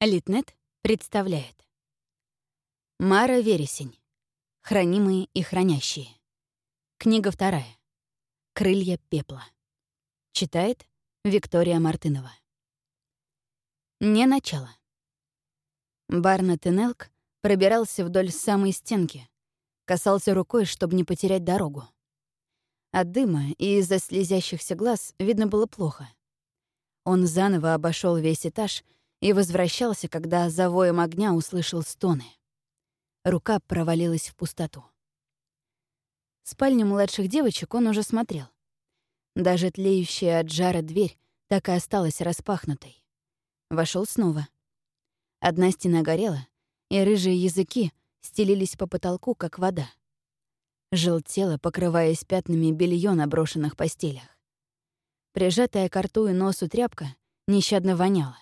Литнет представляет. Мара Вересень. Хранимые и хранящие. Книга вторая. Крылья пепла. Читает Виктория Мартынова. Не начало. Барна Тенелк пробирался вдоль самой стенки, касался рукой, чтобы не потерять дорогу. От дыма и из-за слезящихся глаз видно было плохо. Он заново обошел весь этаж — и возвращался, когда за воем огня услышал стоны. Рука провалилась в пустоту. Спальню младших девочек он уже смотрел. Даже тлеющая от жара дверь так и осталась распахнутой. Вошел снова. Одна стена горела, и рыжие языки стелились по потолку, как вода. Желтело, покрываясь пятнами белье на брошенных постелях. Прижатая к рту и носу тряпка нещадно воняла.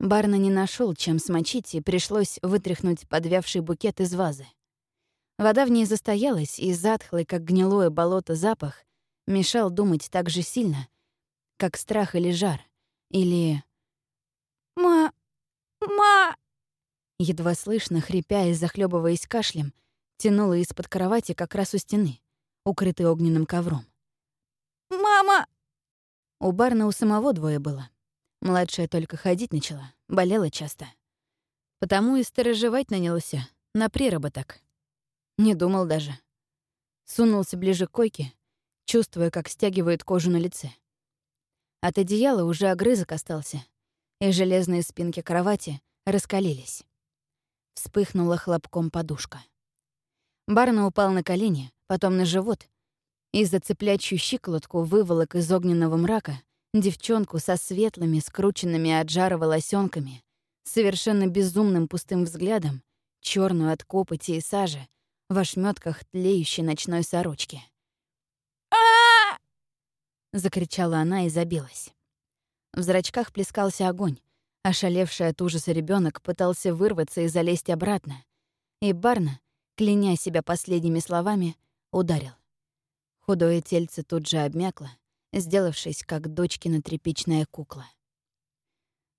Барна не нашел, чем смочить, и пришлось вытряхнуть подвявший букет из вазы. Вода в ней застоялась, и затхлый, как гнилое болото, запах мешал думать так же сильно, как страх или жар, или... «Ма... ма...» Едва слышно, хрипя и захлебываясь кашлем, тянула из-под кровати как раз у стены, укрытой огненным ковром. «Мама!» У Барна у самого двое было. Младшая только ходить начала, болела часто. Потому и сторожевать нанялся, на приработок. Не думал даже. Сунулся ближе к койке, чувствуя, как стягивает кожу на лице. От одеяла уже огрызок остался, и железные спинки кровати раскалились. Вспыхнула хлопком подушка. Барна упал на колени, потом на живот, и за цеплячью щиколотку выволок из огненного мрака Девчонку со светлыми, скрученными от жара волосенками, совершенно безумным пустым взглядом, черную от копоти и сажи, в ошметках тлеющей ночной сорочки. а закричала она и забилась. В зрачках плескался огонь. Ошалевший от ужаса ребенок пытался вырваться и залезть обратно. И Барна, кляня себя последними словами, ударил. Худое тельце тут же обмякло, сделавшись как дочкина тряпичная кукла.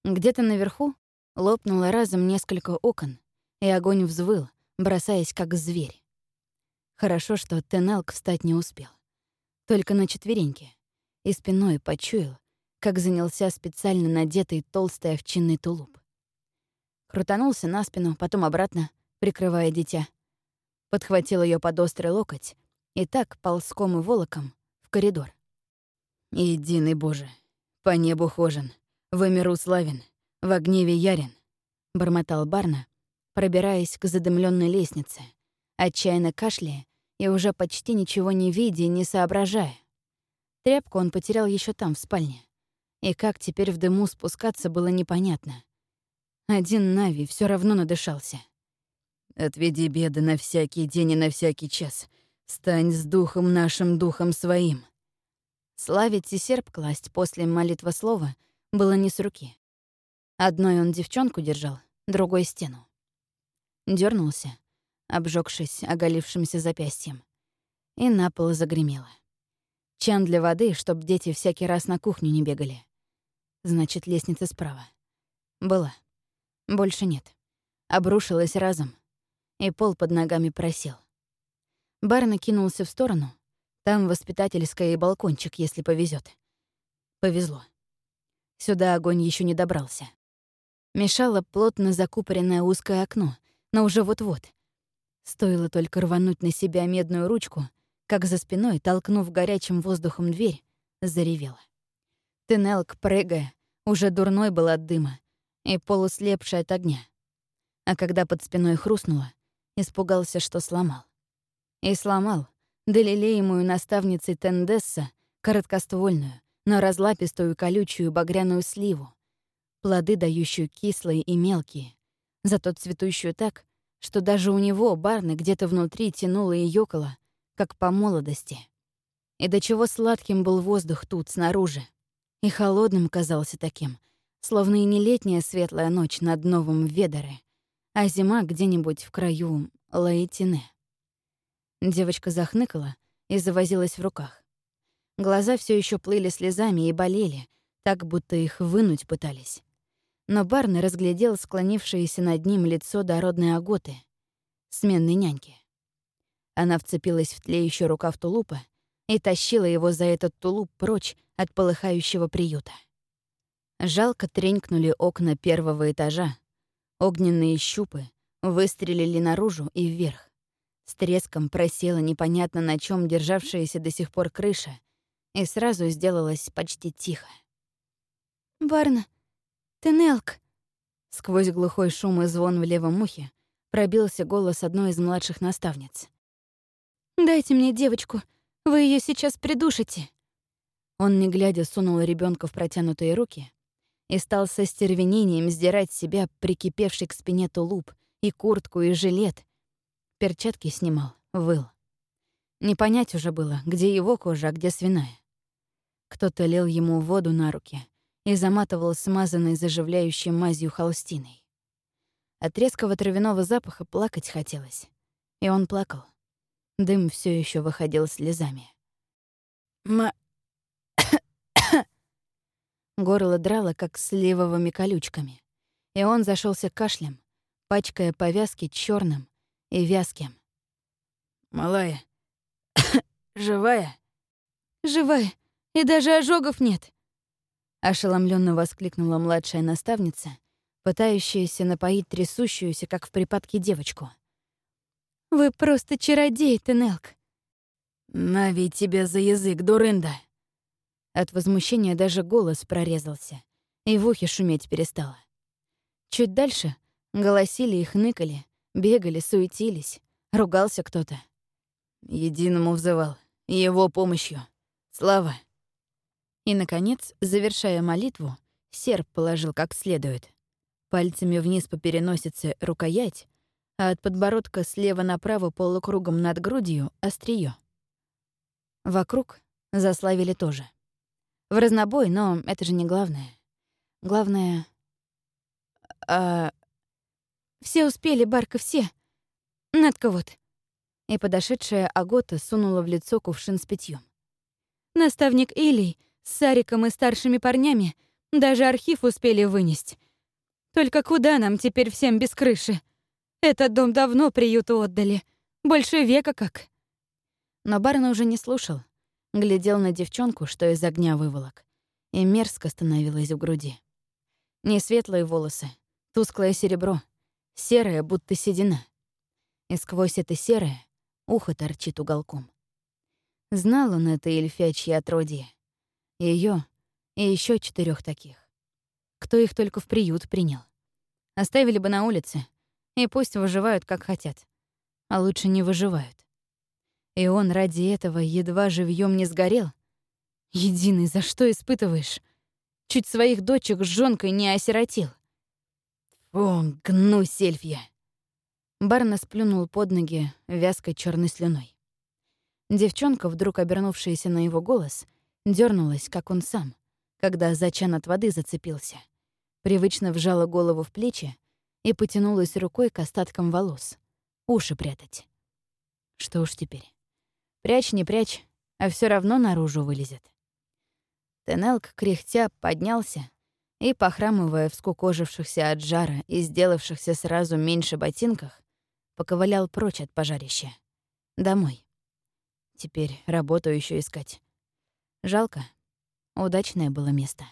Где-то наверху лопнуло разом несколько окон, и огонь взвыл, бросаясь как зверь. Хорошо, что Тенелк встать не успел. Только на четвереньке. И спиной почуял, как занялся специально надетый толстый овчинный тулуп. Крутанулся на спину, потом обратно, прикрывая дитя. Подхватил ее под острый локоть и так ползком и волоком в коридор. Единый Боже, по небу хожен, в миру славен, в гневе ярен, бормотал Барна, пробираясь к задымленной лестнице, отчаянно кашляя и уже почти ничего не видя и не соображая. Тряпку он потерял еще там, в спальне. И как теперь в дыму спускаться было непонятно. Один Нави все равно надышался. «Отведи беды на всякий день и на всякий час. Стань с духом нашим духом своим», Славить и серп класть после молитва слова было не с руки. Одной он девчонку держал, другой — стену. Дернулся, обжегшись оголившимся запястьем, и на пол загремело. Чан для воды, чтоб дети всякий раз на кухню не бегали. Значит, лестница справа. Была. Больше нет. Обрушилась разом, и пол под ногами просел. Бар накинулся в сторону, там воспитательская и балкончик, если повезет. Повезло. Сюда огонь еще не добрался. Мешало плотно закупоренное узкое окно, но уже вот-вот. Стоило только рвануть на себя медную ручку, как за спиной, толкнув горячим воздухом дверь, заревела. Тенелк, прыгая, уже дурной был от дыма и полуслепший от огня. А когда под спиной хрустнуло, испугался, что сломал. И сломал, долелеемую наставницей Тендесса, короткоствольную, но разлапистую колючую багряную сливу, плоды, дающую кислые и мелкие, зато цветущую так, что даже у него барны где-то внутри тянуло и ёкало, как по молодости. И до чего сладким был воздух тут, снаружи, и холодным казался таким, словно и не летняя светлая ночь над Новым Ведоре, а зима где-нибудь в краю Лаэтине. Девочка захныкала и завозилась в руках. Глаза все еще плыли слезами и болели, так будто их вынуть пытались. Но Барни разглядел склонившееся над ним лицо дородной Аготы, сменной няньки. Она вцепилась в тлеющую рукав тулупа и тащила его за этот тулуп прочь от полыхающего приюта. Жалко тренькнули окна первого этажа. Огненные щупы выстрелили наружу и вверх. С треском просела непонятно на чем державшаяся до сих пор крыша, и сразу сделалось почти тихо. «Барна, ты Нелк!» Сквозь глухой шум и звон в левом ухе пробился голос одной из младших наставниц. «Дайте мне девочку, вы ее сейчас придушите!» Он, не глядя, сунул ребенка в протянутые руки и стал со стервенением сдирать себя прикипевший к спине тулуп и куртку, и жилет. Перчатки снимал, выл. Не понять уже было, где его кожа, а где свиная. Кто-то лил ему воду на руки и заматывал смазанной заживляющей мазью холстиной. От резкого травяного запаха плакать хотелось. И он плакал. Дым все еще выходил слезами. «Ма...» Горло драло, как сливовыми колючками. И он зашелся кашлем, пачкая повязки черным и вязким. «Малая, живая?» «Живая, и даже ожогов нет!» Ошеломленно воскликнула младшая наставница, пытающаяся напоить трясущуюся, как в припадке, девочку. «Вы просто чародей, Тенелк!» «Нави тебя за язык, дурында!» От возмущения даже голос прорезался, и в ухе шуметь перестало. Чуть дальше голосили и хныкали, бегали, суетились, ругался кто-то. Единому взывал, его помощью. Слава. И, наконец, завершая молитву, серп положил как следует. Пальцами вниз по переносице рукоять, а от подбородка слева направо полукругом над грудью — острие. Вокруг заславили тоже. В разнобой, но это же не главное. Главное... А... Все успели, Барка, все. Надка вот. И подошедшая Агота сунула в лицо кувшин с питьем. Наставник Илий с Сариком и старшими парнями даже архив успели вынести. Только куда нам теперь всем без крыши? Этот дом давно приюту отдали. Больше века как. Но Барна уже не слушал глядел на девчонку, что из огня выволок, и мерзко становилось в груди. Не светлые волосы, тусклое серебро, серое, будто седина. И сквозь это серое ухо торчит уголком. Знал он это эльфячье отродье. Ее и еще четырех таких. Кто их только в приют принял. Оставили бы на улице, и пусть выживают, как хотят. А лучше не выживают. И он ради этого едва живьем не сгорел. Единый, за что испытываешь? Чуть своих дочек с жонкой не осиротил. Фу, гну сельфья. Барна сплюнул под ноги вязкой черной слюной. Девчонка, вдруг обернувшаяся на его голос, дернулась, как он сам, когда зачан от воды зацепился. Привычно вжала голову в плечи и потянулась рукой к остаткам волос. Уши прятать. Что уж теперь. Прячь, не прячь, а все равно наружу вылезет. Тенелк, кряхтя, поднялся и, похрамывая в скукожившихся от жара и сделавшихся сразу меньше ботинках, поковылял прочь от пожарища. Домой. Теперь работу еще искать. Жалко. Удачное было место.